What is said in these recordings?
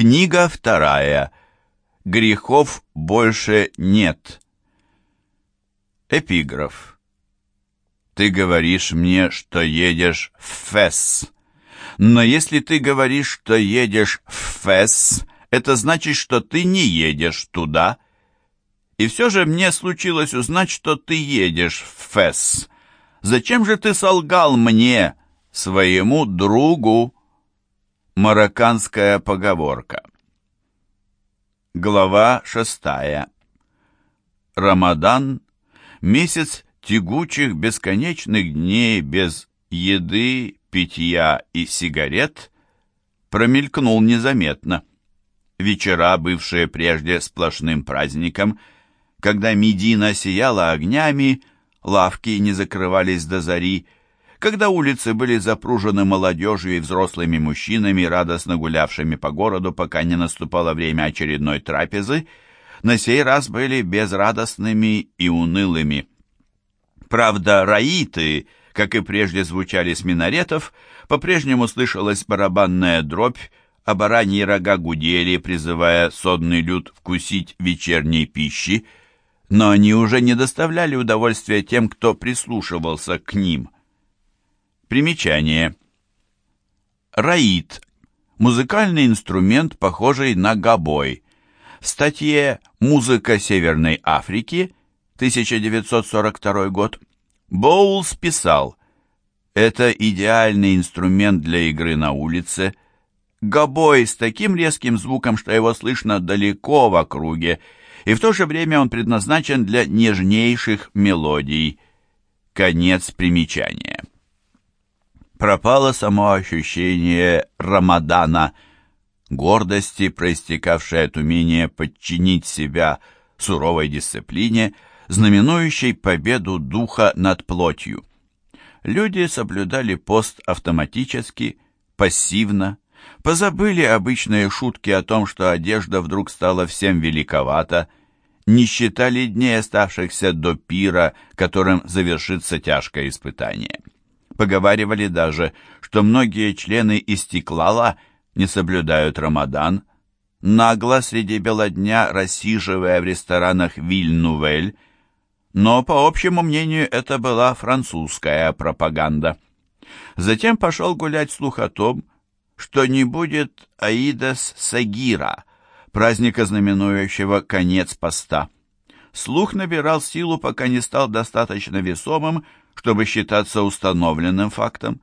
Книга вторая. Грехов больше нет. Эпиграф. Ты говоришь мне, что едешь в Фесс. Но если ты говоришь, что едешь в Фесс, это значит, что ты не едешь туда. И все же мне случилось узнать, что ты едешь в Фесс. Зачем же ты солгал мне, своему другу? Марокканская поговорка. Глава шестая. Рамадан – месяц тягучих бесконечных дней без еды, питья и сигарет, промелькнул незаметно. Вечера, бывшие прежде сплошным праздником, когда Медина сияла огнями, лавки не закрывались до зари, когда улицы были запружены молодежью и взрослыми мужчинами, радостно гулявшими по городу, пока не наступало время очередной трапезы, на сей раз были безрадостными и унылыми. Правда, раиты, как и прежде звучали с минаретов, по-прежнему слышалась барабанная дробь, а бараньи рога гудели, призывая сонный люд вкусить вечерней пищи, но они уже не доставляли удовольствия тем, кто прислушивался к ним – Примечание. Раид. Музыкальный инструмент, похожий на гобой. В статье «Музыка Северной Африки» 1942 год Боулс писал «Это идеальный инструмент для игры на улице. Гобой с таким резким звуком, что его слышно далеко в округе, и в то же время он предназначен для нежнейших мелодий». Конец примечания пропало само ощущение Рамадана, гордости, проистекавшей от умения подчинить себя суровой дисциплине, знаменующей победу духа над плотью. Люди соблюдали пост автоматически, пассивно, позабыли обычные шутки о том, что одежда вдруг стала всем великовата, не считали дней, оставшихся до пира, которым завершится тяжкое испытание. Поговаривали даже, что многие члены Истеклала не соблюдают Рамадан, нагло среди бела дня рассиживая в ресторанах Вильнувель, но, по общему мнению, это была французская пропаганда. Затем пошел гулять слух о том, что не будет Аидас Сагира, праздника, знаменующего конец поста. Слух набирал силу, пока не стал достаточно весомым, чтобы считаться установленным фактом.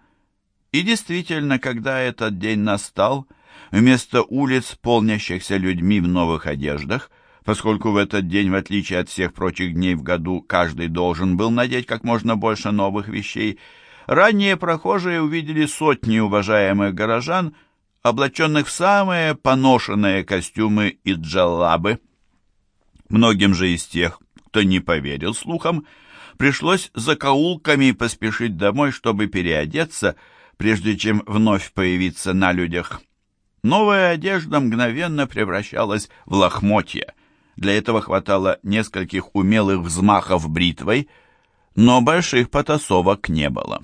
И действительно, когда этот день настал, вместо улиц, полнящихся людьми в новых одеждах, поскольку в этот день, в отличие от всех прочих дней в году, каждый должен был надеть как можно больше новых вещей, ранние прохожие увидели сотни уважаемых горожан, облаченных в самые поношенные костюмы и джаллабы. Многим же из тех, кто не поверил слухам, пришлось закоулками поспешить домой, чтобы переодеться, прежде чем вновь появиться на людях. Новая одежда мгновенно превращалась в лохмотья. Для этого хватало нескольких умелых взмахов бритвой, но больших потасовок не было.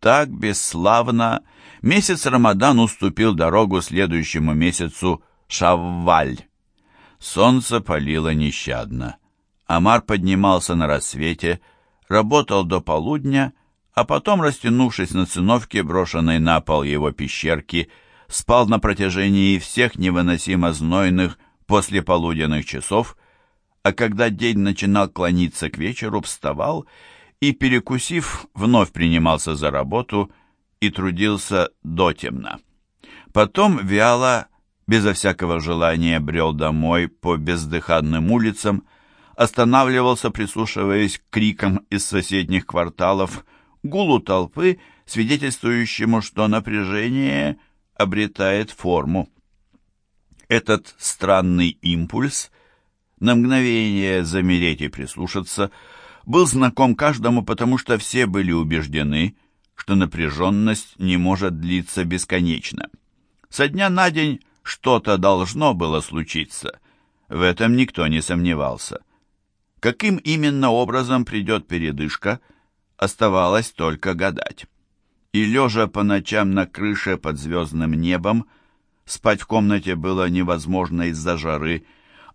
Так бесславно месяц Рамадан уступил дорогу следующему месяцу Шавваль. Солнце палило нещадно. Амар поднимался на рассвете, работал до полудня, а потом, растянувшись на циновке, брошенной на пол его пещерки, спал на протяжении всех невыносимо знойных послеполуденных часов, а когда день начинал клониться к вечеру, вставал и, перекусив, вновь принимался за работу и трудился дотемно. Потом вяло, безо всякого желания, брел домой по бездыханным улицам, останавливался, прислушиваясь к крикам из соседних кварталов, гулу толпы, свидетельствующему, что напряжение обретает форму. Этот странный импульс, на мгновение замереть и прислушаться, был знаком каждому, потому что все были убеждены, что напряженность не может длиться бесконечно. Со дня на день что-то должно было случиться. В этом никто не сомневался. Каким именно образом придет передышка, оставалось только гадать. И лежа по ночам на крыше под звездным небом, Спать в комнате было невозможно из-за жары.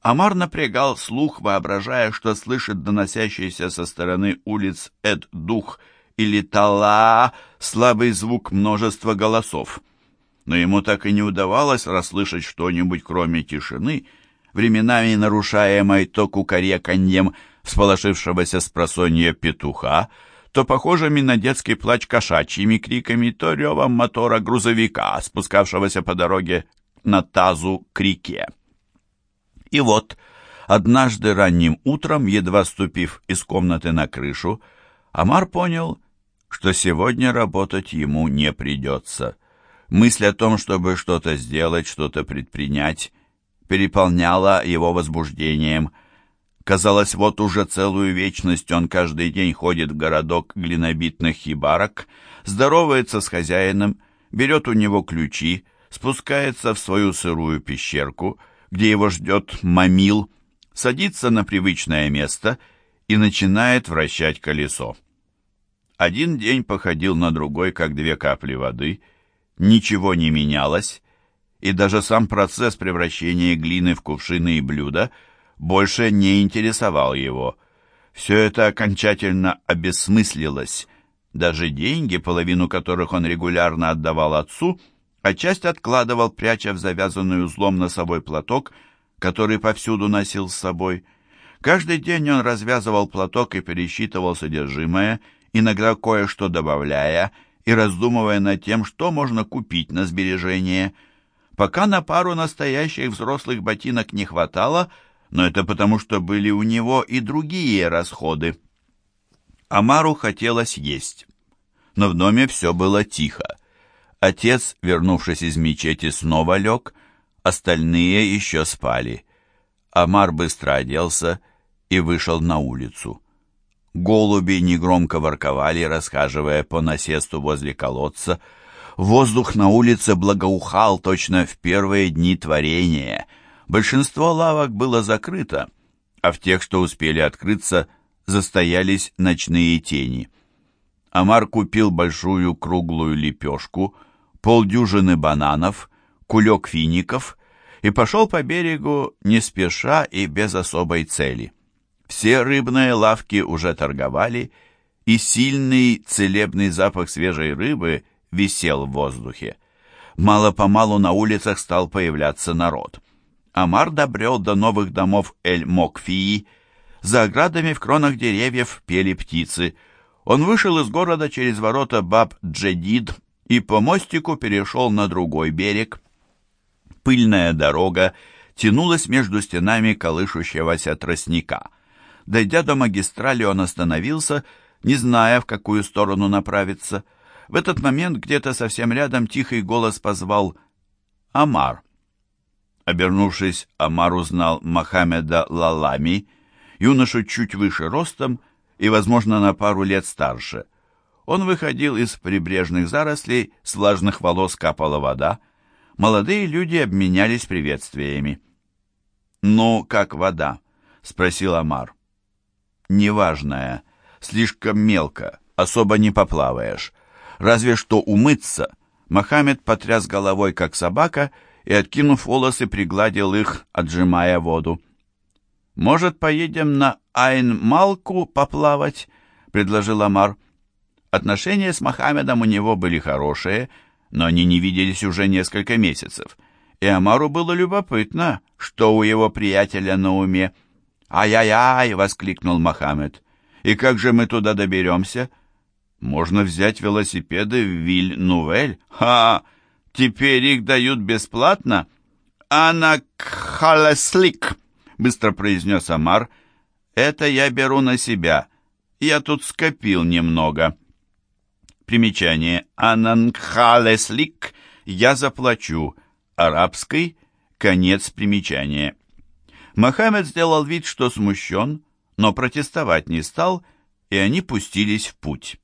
Амар напрягал слух, воображая, что слышит доносящийся со стороны улиц Эд-Дух или Тала слабый звук множества голосов. Но ему так и не удавалось расслышать что-нибудь, кроме тишины, временами нарушаемой то кукареканьем всполошившегося с просонья петуха, то похожими на детский плач кошачьими криками, то ревом мотора грузовика, спускавшегося по дороге на тазу к реке. И вот, однажды ранним утром, едва ступив из комнаты на крышу, Амар понял, что сегодня работать ему не придется. Мысль о том, чтобы что-то сделать, что-то предпринять, переполняла его возбуждением – Казалось, вот уже целую вечность он каждый день ходит в городок глинобитных хибарок, здоровается с хозяином, берет у него ключи, спускается в свою сырую пещерку, где его ждет мамил, садится на привычное место и начинает вращать колесо. Один день походил на другой, как две капли воды, ничего не менялось, и даже сам процесс превращения глины в кувшины и блюда – больше не интересовал его. Все это окончательно обесмыслилось. Даже деньги, половину которых он регулярно отдавал отцу, а часть откладывал, пряча в завязанный узлом носовой платок, который повсюду носил с собой. Каждый день он развязывал платок и пересчитывал содержимое, иногда кое-что добавляя и раздумывая над тем, что можно купить на сбережение. Пока на пару настоящих взрослых ботинок не хватало, но это потому, что были у него и другие расходы. Амару хотелось есть, но в доме все было тихо. Отец, вернувшись из мечети, снова лег, остальные еще спали. Амар быстро оделся и вышел на улицу. Голуби негромко ворковали, расхаживая по насесту возле колодца. Воздух на улице благоухал точно в первые дни творения — Большинство лавок было закрыто, а в тех, что успели открыться, застоялись ночные тени. Амар купил большую круглую лепешку, полдюжины бананов, кулек фиников и пошел по берегу не спеша и без особой цели. Все рыбные лавки уже торговали, и сильный целебный запах свежей рыбы висел в воздухе. Мало-помалу на улицах стал появляться народ. Амар добрел до новых домов Эль-Мокфии. За оградами в кронах деревьев пели птицы. Он вышел из города через ворота Баб-Джедид и по мостику перешел на другой берег. Пыльная дорога тянулась между стенами колышущегося тростника. Дойдя до магистрали, он остановился, не зная, в какую сторону направиться. В этот момент где-то совсем рядом тихий голос позвал «Амар». Обернувшись, Амар узнал Мохаммеда Лалами, юношу чуть выше ростом и, возможно, на пару лет старше. Он выходил из прибрежных зарослей, с влажных волос капала вода. Молодые люди обменялись приветствиями. «Ну, как вода?» — спросил Амар. «Неважная, слишком мелко, особо не поплаваешь. Разве что умыться». Мохаммед потряс головой, как собака, и, откинув волосы, пригладил их, отжимая воду. «Может, поедем на Айн-Малку поплавать?» — предложил Амар. Отношения с Мохаммедом у него были хорошие, но они не виделись уже несколько месяцев, и Амару было любопытно, что у его приятеля на уме. «Ай-яй-яй!» — воскликнул Мохаммед. «И как же мы туда доберемся?» «Можно взять велосипеды в Виль-Нувель». «Ха! Теперь их дают бесплатно? Анакхалеслик, быстро произнес Амар. Это я беру на себя. Я тут скопил немного. Примечание. Ананхалеслик я заплачу. Арабский конец примечания. Мохаммед сделал вид, что смущен, но протестовать не стал, и они пустились в путь.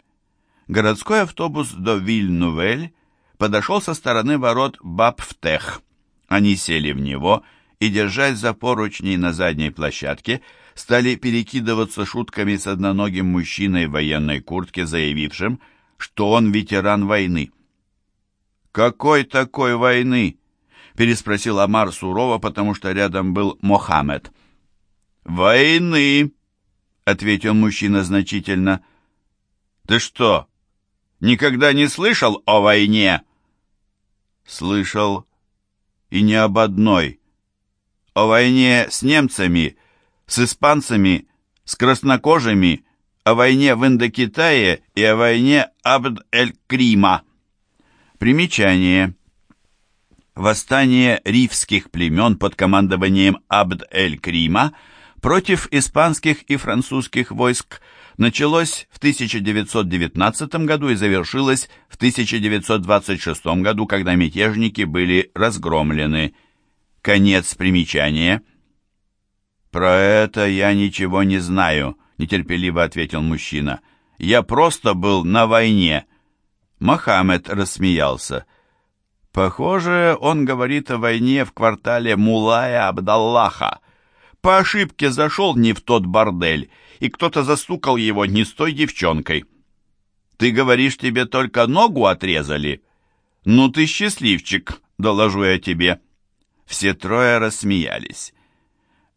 Городской автобус до Виль-Нувель подошел со стороны ворот Бабфтех. Они сели в него и, держась за поручни на задней площадке, стали перекидываться шутками с одноногим мужчиной в военной куртке, заявившим, что он ветеран войны. «Какой такой войны?» переспросил Амар сурово, потому что рядом был Мохаммед. «Войны!» — ответил мужчина значительно. «Ты что, никогда не слышал о войне?» «Слышал. И не об одной. О войне с немцами, с испанцами, с краснокожими, о войне в Индокитае и о войне Абд-эль-Крима». Примечание. Восстание ривских племен под командованием Абд-эль-Крима против испанских и французских войск началось в 1919 году и завершилось в 1926 году, когда мятежники были разгромлены. Конец примечания. «Про это я ничего не знаю», — нетерпеливо ответил мужчина. «Я просто был на войне». Мохаммед рассмеялся. «Похоже, он говорит о войне в квартале Мулая Абдаллаха. По ошибке зашел не в тот бордель, и кто-то застукал его не с той девчонкой. Ты говоришь, тебе только ногу отрезали? Ну ты счастливчик, доложу я тебе». Все трое рассмеялись.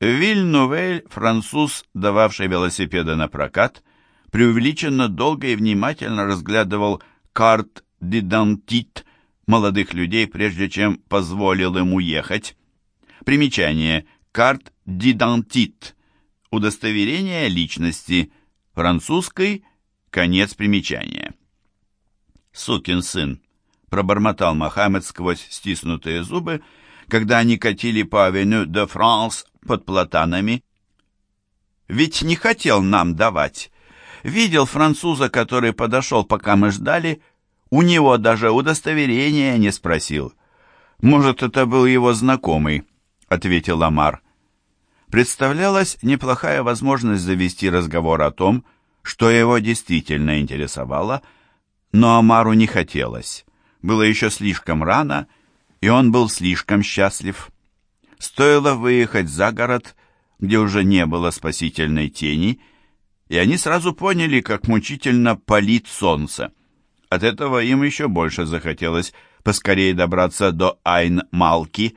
Вильнувель, француз, дававший велосипеды на прокат, преувеличенно долго и внимательно разглядывал карт дидантит молодых людей, прежде чем позволил им уехать. Примечание. Карт дидантит. Удостоверение личности. Французской. Конец примечания. «Сукин сын», — пробормотал Мохаммед сквозь стиснутые зубы, когда они катили по авеню де Франс под платанами. «Ведь не хотел нам давать видел француза, который подошел, пока мы ждали. У него даже удостоверения не спросил. «Может, это был его знакомый», — ответил Амар. Представлялась неплохая возможность завести разговор о том, что его действительно интересовало, но Амару не хотелось. Было еще слишком рано, и он был слишком счастлив. Стоило выехать за город, где уже не было спасительной тени, — и они сразу поняли, как мучительно палит солнце. От этого им еще больше захотелось поскорее добраться до Айн-Малки.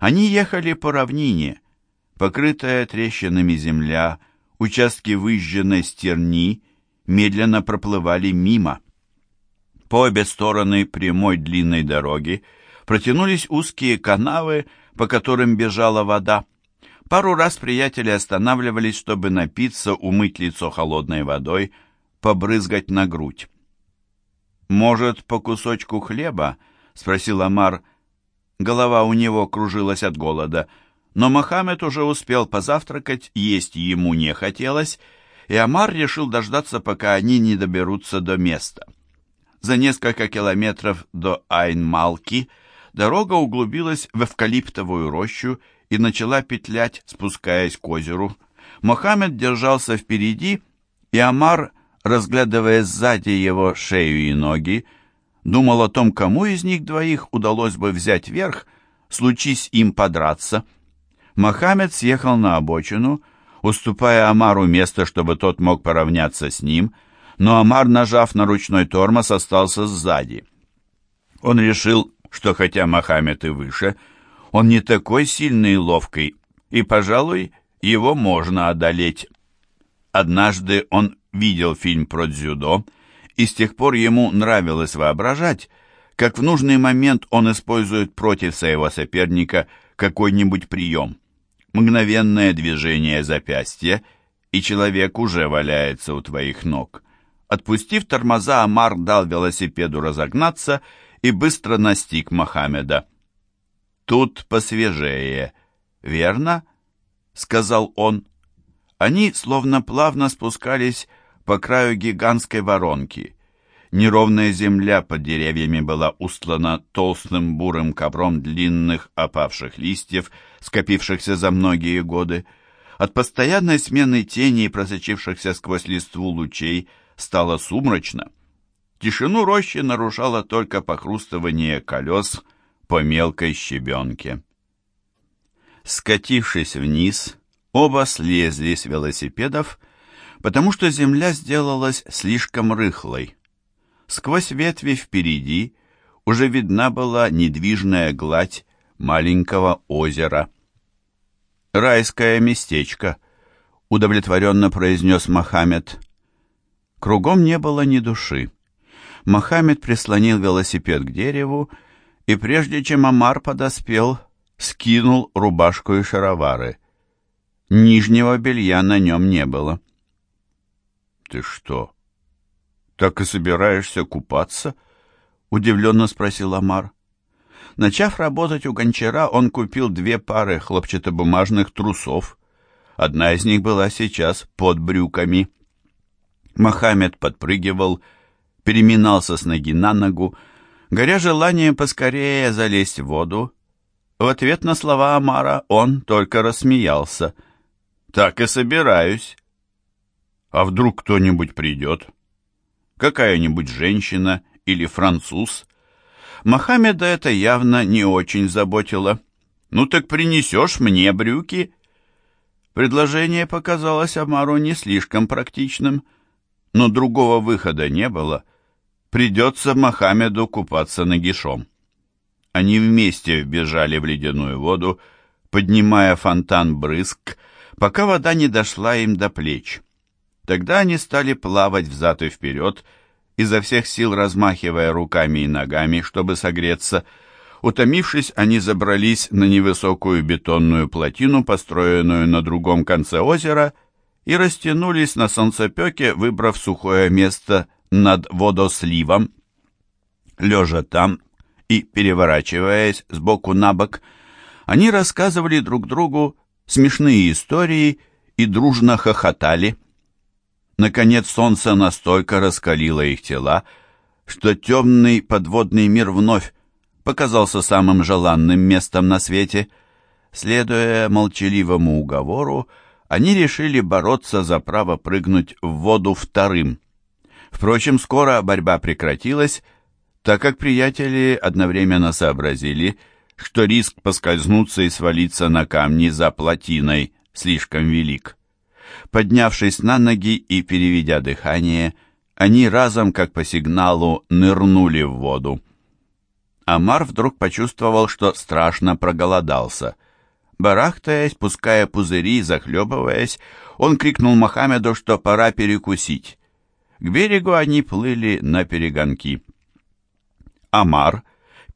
Они ехали по равнине, покрытая трещинами земля, участки выжженной стерни медленно проплывали мимо. По обе стороны прямой длинной дороги протянулись узкие канавы, по которым бежала вода. Пару раз приятели останавливались, чтобы напиться, умыть лицо холодной водой, побрызгать на грудь. «Может, по кусочку хлеба?» — спросил Амар. Голова у него кружилась от голода, но Мохаммед уже успел позавтракать, есть ему не хотелось, и Амар решил дождаться, пока они не доберутся до места. За несколько километров до Айн-Малки дорога углубилась в эвкалиптовую рощу, и начала петлять, спускаясь к озеру. Мохаммед держался впереди, и Амар, разглядывая сзади его шею и ноги, думал о том, кому из них двоих удалось бы взять верх, случись им подраться. Мохаммед съехал на обочину, уступая Амару место, чтобы тот мог поравняться с ним, но Амар, нажав на ручной тормоз, остался сзади. Он решил, что хотя Мохаммед и выше – он не такой сильный и ловкий, и, пожалуй, его можно одолеть. Однажды он видел фильм про дзюдо, и с тех пор ему нравилось воображать, как в нужный момент он использует против своего соперника какой-нибудь прием. Мгновенное движение запястья, и человек уже валяется у твоих ног. Отпустив тормоза, Амар дал велосипеду разогнаться и быстро настиг Мохаммеда. «Тут посвежее, верно?» — сказал он. Они словно плавно спускались по краю гигантской воронки. Неровная земля под деревьями была устлана толстым бурым ковром длинных опавших листьев, скопившихся за многие годы. От постоянной смены теней, просочившихся сквозь листву лучей, стало сумрачно. Тишину рощи нарушало только похрустывание колес — по мелкой щебенке. Скатившись вниз, оба слезли с велосипедов, потому что земля сделалась слишком рыхлой. Сквозь ветви впереди уже видна была недвижная гладь маленького озера. «Райское местечко», — удовлетворенно произнес Мохаммед. Кругом не было ни души. Мохаммед прислонил велосипед к дереву, и прежде чем Амар подоспел, скинул рубашку и шаровары. Нижнего белья на нем не было. «Ты что, так и собираешься купаться?» — удивленно спросил Амар. Начав работать у гончара, он купил две пары хлопчатобумажных трусов. Одна из них была сейчас под брюками. Мохаммед подпрыгивал, переминался с ноги на ногу, горя желанием поскорее залезть в воду. В ответ на слова Амара он только рассмеялся. «Так и собираюсь». «А вдруг кто-нибудь придет? Какая-нибудь женщина или француз?» Мохаммеда это явно не очень заботило. «Ну так принесешь мне брюки?» Предложение показалось Амару не слишком практичным, но другого выхода не было. Придется Мохаммеду купаться нагишом. Они вместе вбежали в ледяную воду, поднимая фонтан брызг, пока вода не дошла им до плеч. Тогда они стали плавать взад и вперед, изо всех сил размахивая руками и ногами, чтобы согреться. Утомившись, они забрались на невысокую бетонную плотину, построенную на другом конце озера, и растянулись на солнцепеке, выбрав сухое место над водосливом. Лежа там и переворачиваясь с боку на бок, они рассказывали друг другу смешные истории и дружно хохотали. Наконец солнце настолько раскалило их тела, что темный подводный мир вновь показался самым желанным местом на свете. Следуя молчаливому уговору, они решили бороться за право прыгнуть в воду вторым. Впрочем, скоро борьба прекратилась, так как приятели одновременно сообразили, что риск поскользнуться и свалиться на камни за плотиной слишком велик. Поднявшись на ноги и переведя дыхание, они разом, как по сигналу, нырнули в воду. Амар вдруг почувствовал, что страшно проголодался. Барахтаясь, пуская пузыри, захлебываясь, он крикнул Мохаммеду, что пора перекусить. К берегу они плыли на перегонки. Амар,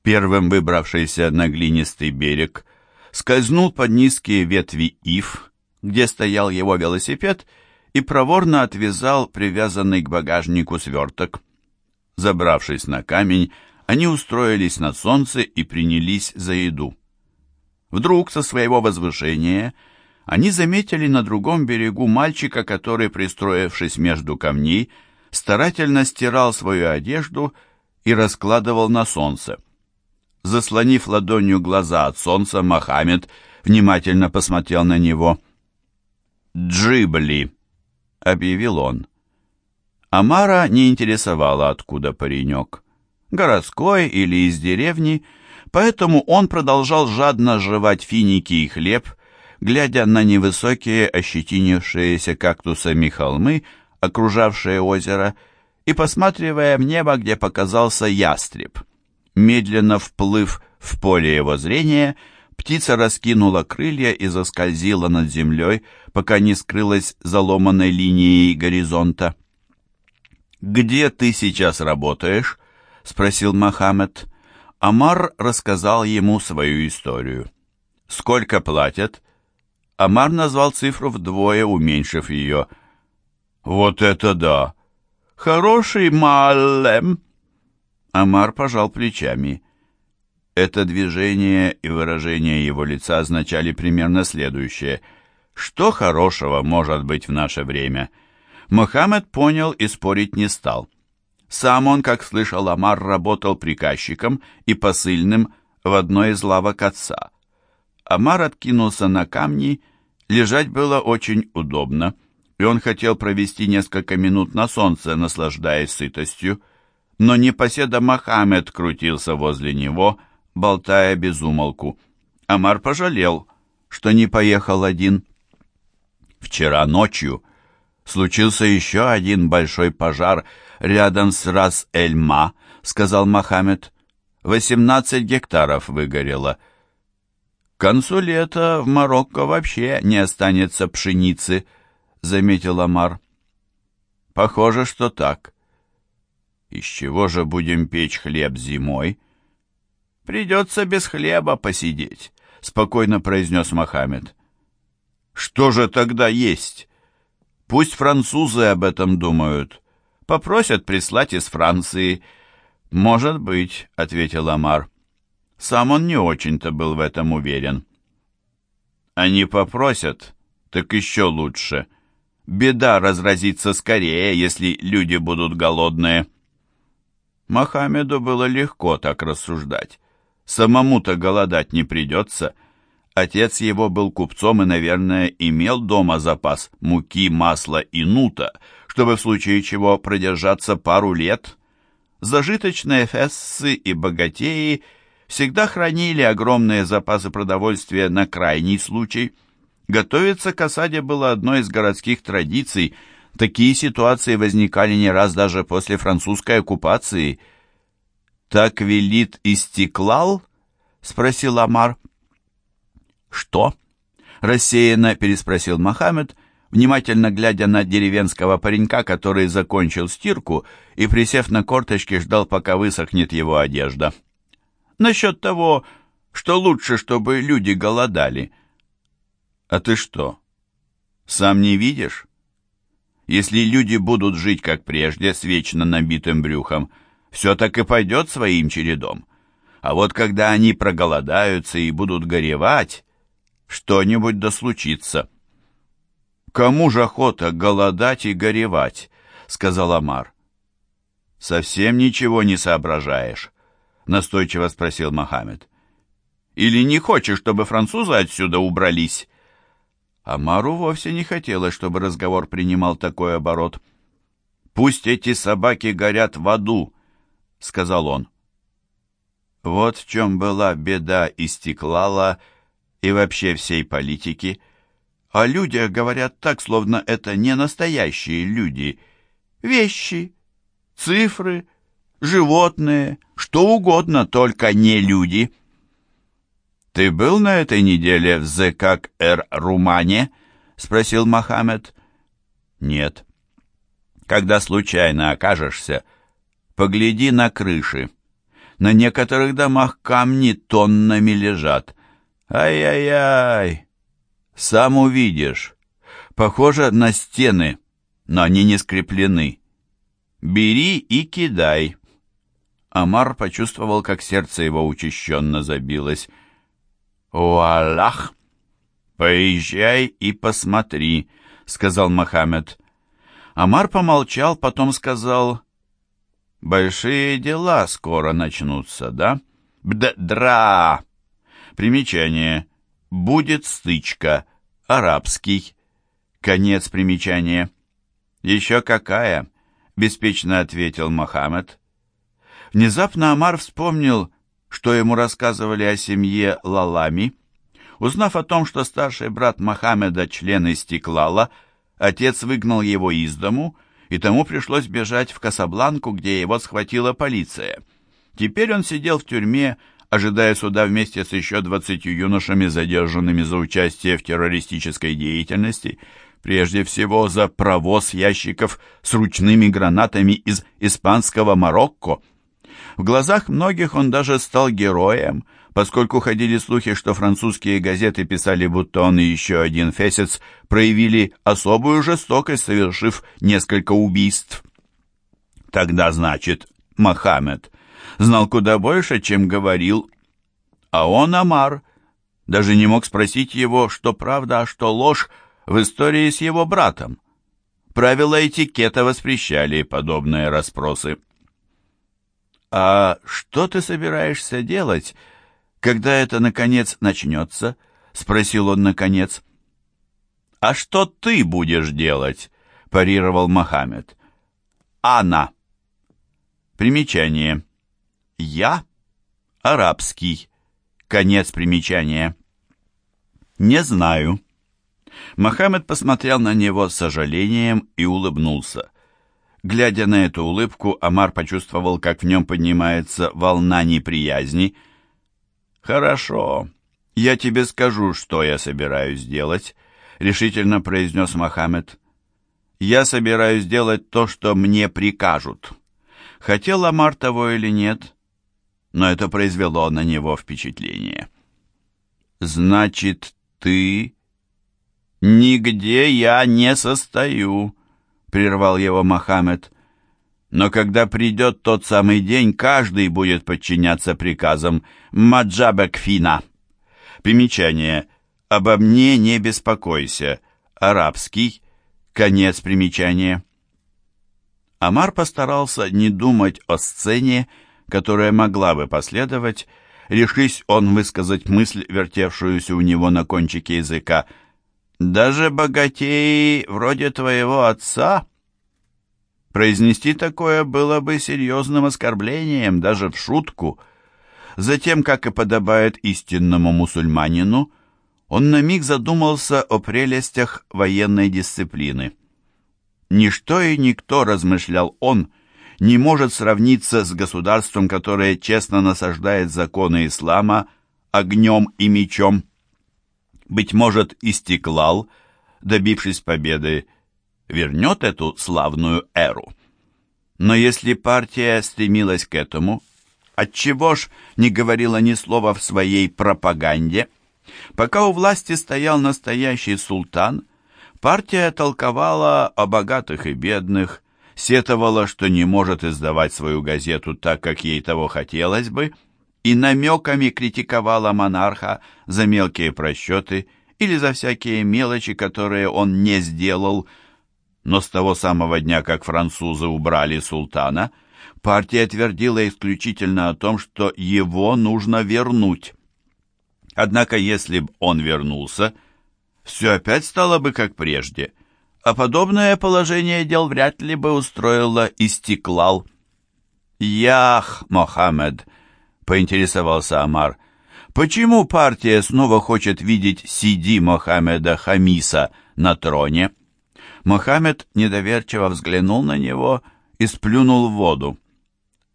первым выбравшийся на глинистый берег, скользнул под низкие ветви ив, где стоял его велосипед, и проворно отвязал привязанный к багажнику сверток. Забравшись на камень, они устроились на солнце и принялись за еду. Вдруг со своего возвышения они заметили на другом берегу мальчика, который, пристроившись между камней, старательно стирал свою одежду и раскладывал на солнце. Заслонив ладонью глаза от солнца, Мохаммед внимательно посмотрел на него. «Джибли», — объявил он. Амара не интересовала, откуда паренек. Городской или из деревни, поэтому он продолжал жадно жевать финики и хлеб, глядя на невысокие ощетинившиеся кактусами холмы, окружавшие озеро, и посматривая в небо, где показался ястреб. Медленно вплыв в поле его зрения, птица раскинула крылья и заскользила над землей, пока не скрылась заломанной линией горизонта. «Где ты сейчас работаешь?» — спросил Мохаммед. Амар рассказал ему свою историю. «Сколько платят?» Амар назвал цифру вдвое, уменьшив ее. «Вот это да! Хороший малем!» Амар пожал плечами. Это движение и выражение его лица означали примерно следующее. Что хорошего может быть в наше время? Мухаммед понял и спорить не стал. Сам он, как слышал Амар, работал приказчиком и посыльным в одной из лавок отца. Амар откинулся на камни, лежать было очень удобно — и он хотел провести несколько минут на солнце, наслаждаясь сытостью, но непоседа Мохаммед крутился возле него, болтая без умолку. Амар пожалел, что не поехал один. Вчера ночью случился еще один большой пожар рядом с Рас-Эльма, сказал Мохаммед. Восемнадцать гектаров выгорело. К концу лета в Марокко вообще не останется пшеницы, заметил Амар. Похоже, что так. Из чего же будем печь хлеб зимой? Придется без хлеба посидеть, спокойно произнес Мохаммед. Что же тогда есть? Пусть французы об этом думают. Попросят прислать из Франции. Может быть, ответил Амар. Сам он не очень-то был в этом уверен. Они попросят, так еще лучше. Беда разразится скорее, если люди будут голодные. Мохаммеду было легко так рассуждать. Самому-то голодать не придется. Отец его был купцом и, наверное, имел дома запас муки, масла и нута, чтобы в случае чего продержаться пару лет. Зажиточные фессы и богатеи всегда хранили огромные запасы продовольствия на крайний случай. Готовиться к осаде было одной из городских традиций – Такие ситуации возникали не раз даже после французской оккупации. «Так велит Истеклал?» — спросил Амар. «Что?» — рассеянно переспросил Мохаммед, внимательно глядя на деревенского паренька, который закончил стирку и, присев на корточки, ждал, пока высохнет его одежда. «Насчет того, что лучше, чтобы люди голодали». «А ты что, сам не видишь?» Если люди будут жить как прежде, с вечно набитым брюхом, все так и пойдет своим чередом. А вот когда они проголодаются и будут горевать, что-нибудь да случится. «Кому же охота голодать и горевать?» — сказал Амар. «Совсем ничего не соображаешь?» — настойчиво спросил Мохаммед. «Или не хочешь, чтобы французы отсюда убрались?» Амару вовсе не хотелось, чтобы разговор принимал такой оборот. «Пусть эти собаки горят в аду», — сказал он. Вот в чем была беда Истеклала и вообще всей политики. О людях говорят так, словно это не настоящие люди. Вещи, цифры, животные, что угодно, только не люди. «Ты был на этой неделе в ЗКК-Р-Румане?» — спросил Мохаммед. «Нет». «Когда случайно окажешься, погляди на крыши. На некоторых домах камни тоннами лежат. Ай-яй-яй! Сам увидишь. Похоже на стены, но они не скреплены. Бери и кидай». Амар почувствовал, как сердце его учащенно забилось. «О Аллах! Поезжай и посмотри», — сказал Мохаммед. Амар помолчал, потом сказал, «Большие дела скоро начнутся, да?» «Бдра!» Примечание. «Будет стычка. Арабский». Конец примечания. «Еще какая?» — беспечно ответил Мохаммед. Внезапно Амар вспомнил, что ему рассказывали о семье Лалами. Узнав о том, что старший брат Мохаммеда член Истеклала, отец выгнал его из дому, и тому пришлось бежать в Касабланку, где его схватила полиция. Теперь он сидел в тюрьме, ожидая суда вместе с еще двадцатью юношами, задержанными за участие в террористической деятельности, прежде всего за провоз ящиков с ручными гранатами из испанского Марокко. В глазах многих он даже стал героем, поскольку ходили слухи, что французские газеты писали, будто он и еще один фесец проявили особую жестокость, совершив несколько убийств. Тогда, значит, Мохаммед знал куда больше, чем говорил, а он, Амар, даже не мог спросить его, что правда, а что ложь в истории с его братом. Правила этикета воспрещали подобные расспросы. «А что ты собираешься делать, когда это, наконец, начнется?» — спросил он наконец. «А что ты будешь делать?» — парировал Мохаммед. «Ана». Примечание. «Я» — арабский. Конец примечания. «Не знаю». Мохаммед посмотрел на него с сожалением и улыбнулся. Глядя на эту улыбку, Амар почувствовал, как в нем поднимается волна неприязни. «Хорошо, «Я тебе скажу, что я собираюсь делать», — решительно произнес Мохаммед. «Я собираюсь делать то, что мне прикажут». Хотел Амар того или нет, но это произвело на него впечатление. «Значит, ты...» «Нигде я не состою», — прервал его Мохаммед. «Но когда придет тот самый день, каждый будет подчиняться приказам Маджабекфина». Примечание. «Обо мне не беспокойся». Арабский. Конец примечания. Амар постарался не думать о сцене, которая могла бы последовать, решись он высказать мысль, вертевшуюся у него на кончике языка. «Даже богатеи вроде твоего отца...» Произнести такое было бы серьезным оскорблением, даже в шутку. Затем, как и подобает истинному мусульманину, он на миг задумался о прелестях военной дисциплины. Ничто и никто, размышлял он, не может сравниться с государством, которое честно насаждает законы ислама огнем и мечом. Быть может, Истеклал, добившись победы, вернет эту славную эру. Но если партия стремилась к этому, отчего ж не говорила ни слова в своей пропаганде? Пока у власти стоял настоящий султан, партия толковала о богатых и бедных, сетовала, что не может издавать свою газету так, как ей того хотелось бы, и намеками критиковала монарха за мелкие просчеты или за всякие мелочи, которые он не сделал. Но с того самого дня, как французы убрали султана, партия твердила исключительно о том, что его нужно вернуть. Однако, если б он вернулся, все опять стало бы как прежде – а подобное положение дел вряд ли бы устроило Истеклал. «Ях, Мохаммед!» — поинтересовался Амар. «Почему партия снова хочет видеть Сиди Мохаммеда Хамиса на троне?» Мохаммед недоверчиво взглянул на него и сплюнул в воду.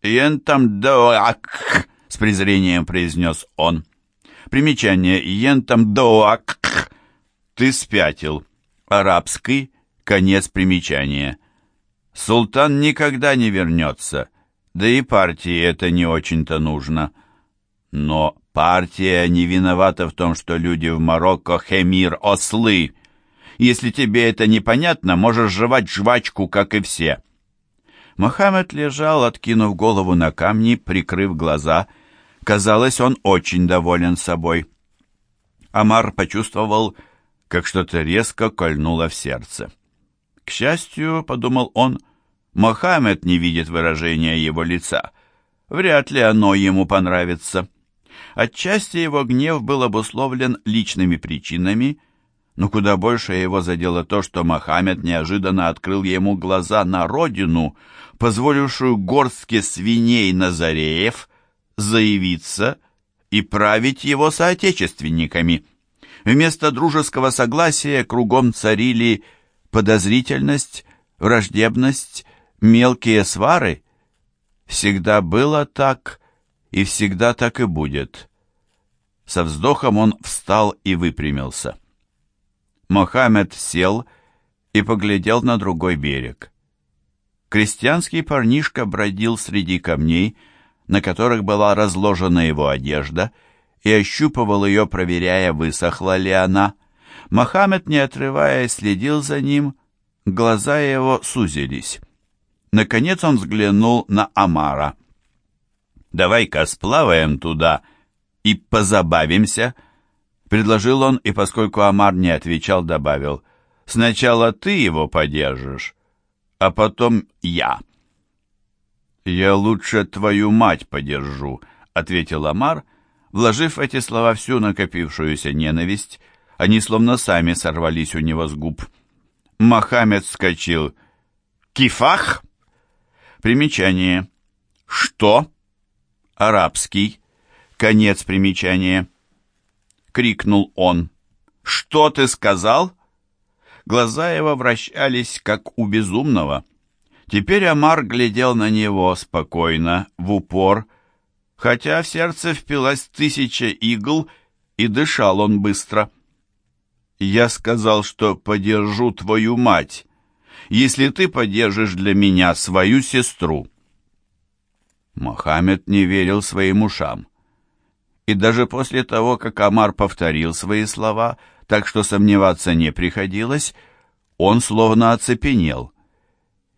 «Ентам доак!» — с презрением произнес он. Примечание «Ентам доак!» «Ты спятил!» Арабский Конец примечания. Султан никогда не вернется, да и партии это не очень-то нужно. Но партия не виновата в том, что люди в Марокко хемир ослы. Если тебе это непонятно, можешь жевать жвачку, как и все. Мохаммед лежал, откинув голову на камни, прикрыв глаза. Казалось, он очень доволен собой. Амар почувствовал, как что-то резко кольнуло в сердце. К счастью, подумал он, Мохаммед не видит выражения его лица. Вряд ли оно ему понравится. Отчасти его гнев был обусловлен личными причинами, но куда больше его задело то, что Мохаммед неожиданно открыл ему глаза на родину, позволившую горстке свиней-назареев заявиться и править его соотечественниками. Вместо дружеского согласия кругом царили подозрительность, враждебность, мелкие свары. Всегда было так, и всегда так и будет. Со вздохом он встал и выпрямился. Мохаммед сел и поглядел на другой берег. Крестьянский парнишка бродил среди камней, на которых была разложена его одежда, и ощупывал ее, проверяя, высохла ли она. Мохаммед, не отрываясь, следил за ним, глаза его сузились. Наконец он взглянул на Амара. «Давай-ка сплаваем туда и позабавимся», — предложил он, и поскольку Амар не отвечал, добавил, «Сначала ты его подержишь, а потом я». «Я лучше твою мать подержу», — ответил Амар, вложив эти слова всю накопившуюся ненависть, они словно сами сорвались у него с губ. Мохаммед вскочил. «Кифах?» Примечание. «Что?» Арабский. Конец примечания. Крикнул он. «Что ты сказал?» Глаза его вращались, как у безумного. Теперь Амар глядел на него спокойно, в упор, хотя в сердце впилась тысяча игл, и дышал он быстро. «Я сказал, что подержу твою мать, если ты подержишь для меня свою сестру». Мохаммед не верил своим ушам. И даже после того, как Амар повторил свои слова, так что сомневаться не приходилось, он словно оцепенел.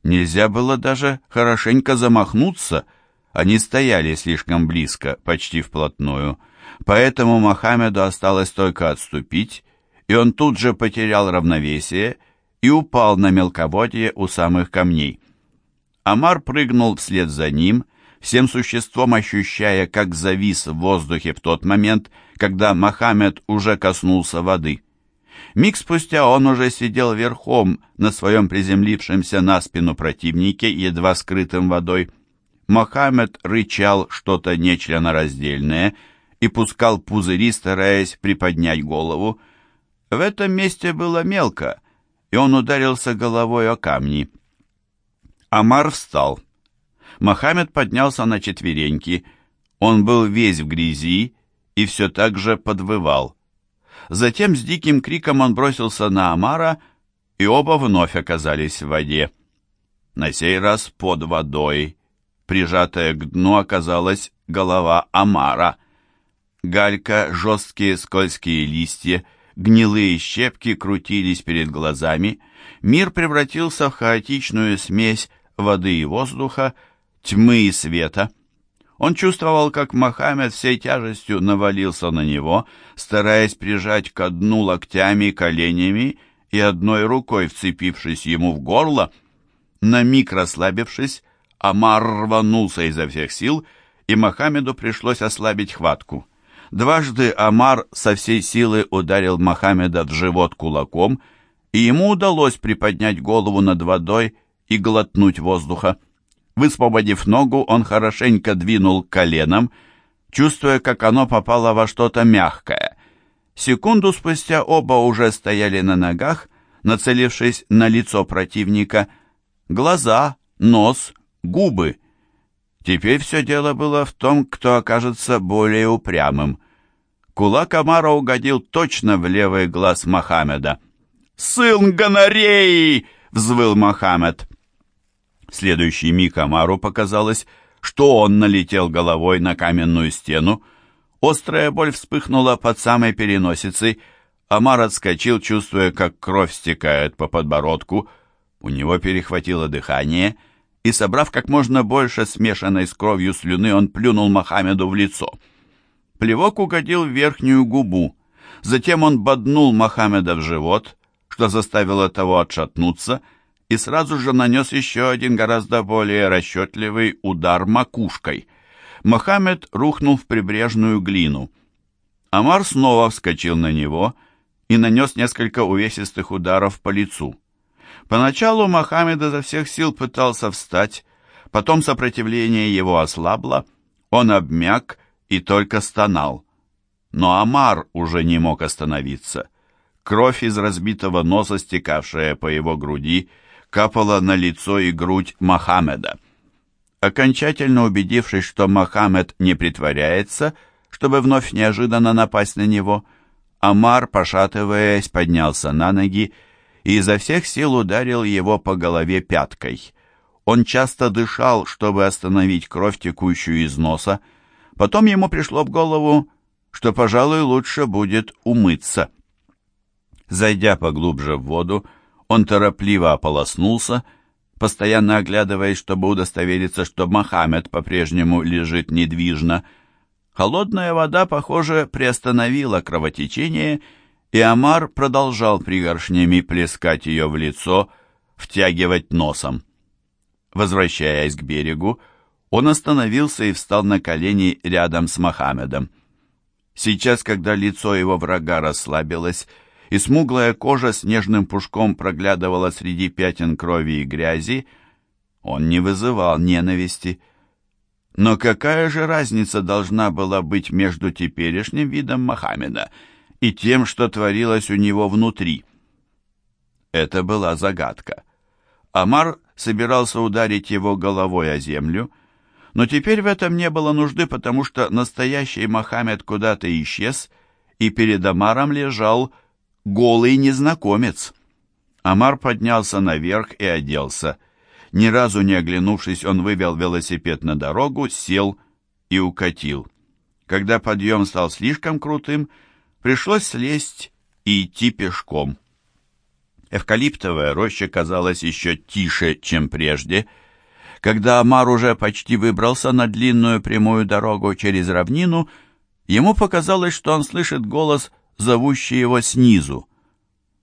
Нельзя было даже хорошенько замахнуться, они стояли слишком близко, почти вплотную, поэтому Мохаммеду осталось только отступить, и он тут же потерял равновесие и упал на мелководье у самых камней. Амар прыгнул вслед за ним, всем существом ощущая, как завис в воздухе в тот момент, когда Мохаммед уже коснулся воды. Миг спустя он уже сидел верхом на своем приземлившемся на спину противнике, едва скрытым водой. Мохаммед рычал что-то нечленораздельное и пускал пузыри, стараясь приподнять голову. В этом месте было мелко, и он ударился головой о камни. Амар встал. Мохаммед поднялся на четвереньки. Он был весь в грязи и все так же подвывал. Затем с диким криком он бросился на Амара, и оба вновь оказались в воде. На сей раз под водой. Прижатая к дну оказалась голова Амара. Галька, жесткие скользкие листья, гнилые щепки крутились перед глазами. Мир превратился в хаотичную смесь воды и воздуха, тьмы и света. Он чувствовал, как Мохаммед всей тяжестью навалился на него, стараясь прижать ко дну локтями, коленями и одной рукой вцепившись ему в горло. На миг расслабившись, Амар рванулся изо всех сил, и Мохаммеду пришлось ослабить хватку. Дважды Амар со всей силы ударил Мохаммеда в живот кулаком, и ему удалось приподнять голову над водой и глотнуть воздуха. Высвободив ногу, он хорошенько двинул коленом, чувствуя, как оно попало во что-то мягкое. Секунду спустя оба уже стояли на ногах, нацелившись на лицо противника. Глаза, нос, губы. Теперь все дело было в том, кто окажется более упрямым. Кулак Амара угодил точно в левый глаз Мохаммеда. «Сын гонореи!» — взвыл Мохаммед. В следующий миг Амару показалось, что он налетел головой на каменную стену. Острая боль вспыхнула под самой переносицей. Амар отскочил, чувствуя, как кровь стекает по подбородку. У него перехватило дыхание, и, собрав как можно больше смешанной с кровью слюны, он плюнул Мохаммеду в лицо. Плевок угодил в верхнюю губу. Затем он боднул Мохаммеда в живот, что заставило того отшатнуться — и сразу же нанес еще один гораздо более расчетливый удар макушкой. Мохаммед рухнул в прибрежную глину. Амар снова вскочил на него и нанес несколько увесистых ударов по лицу. Поначалу Мохаммед изо всех сил пытался встать, потом сопротивление его ослабло, он обмяк и только стонал. Но Амар уже не мог остановиться. Кровь из разбитого носа, стекавшая по его груди, капала на лицо и грудь Мохаммеда. Окончательно убедившись, что Мохаммед не притворяется, чтобы вновь неожиданно напасть на него, Амар, пошатываясь, поднялся на ноги и изо всех сил ударил его по голове пяткой. Он часто дышал, чтобы остановить кровь, текущую из носа. Потом ему пришло в голову, что, пожалуй, лучше будет умыться. Зайдя поглубже в воду, он торопливо ополоснулся, постоянно оглядываясь, чтобы удостовериться, что Мохаммед по-прежнему лежит недвижно. Холодная вода, похоже, приостановила кровотечение, и Амар продолжал пригоршнями плескать ее в лицо, втягивать носом. Возвращаясь к берегу, он остановился и встал на колени рядом с Мохаммедом. Сейчас, когда лицо его врага расслабилось, и смуглая кожа с нежным пушком проглядывала среди пятен крови и грязи, он не вызывал ненависти. Но какая же разница должна была быть между теперешним видом Мохаммеда и тем, что творилось у него внутри? Это была загадка. Амар собирался ударить его головой о землю, но теперь в этом не было нужды, потому что настоящий Мохаммед куда-то исчез, и перед Амаром лежал голый незнакомец. Амар поднялся наверх и оделся. Ни разу не оглянувшись, он вывел велосипед на дорогу, сел и укатил. Когда подъем стал слишком крутым, пришлось слезть и идти пешком. Эвкалиптовая роща казалась еще тише, чем прежде. Когда Амар уже почти выбрался на длинную прямую дорогу через равнину, ему показалось, что он слышит голос, зовущий его снизу.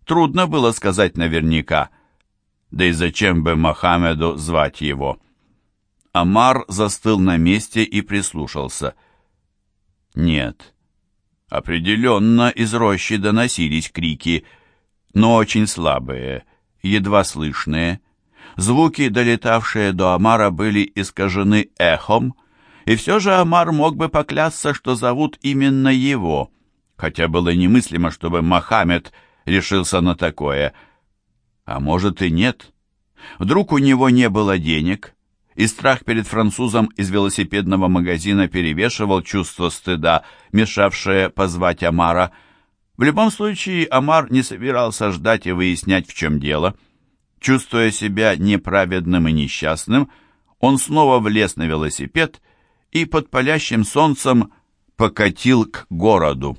Трудно было сказать наверняка, да и зачем бы Мохаммеду звать его. Амар застыл на месте и прислушался. Нет, определенно из рощи доносились крики — но очень слабые, едва слышные. Звуки, долетавшие до Амара, были искажены эхом, и все же Амар мог бы поклясться, что зовут именно его, хотя было немыслимо, чтобы Мохаммед решился на такое. А может и нет. Вдруг у него не было денег, и страх перед французом из велосипедного магазина перевешивал чувство стыда, мешавшее позвать Амара – в любом случае, Амар не собирался ждать и выяснять, в чем дело. Чувствуя себя неправедным и несчастным, он снова влез на велосипед и под палящим солнцем покатил к городу.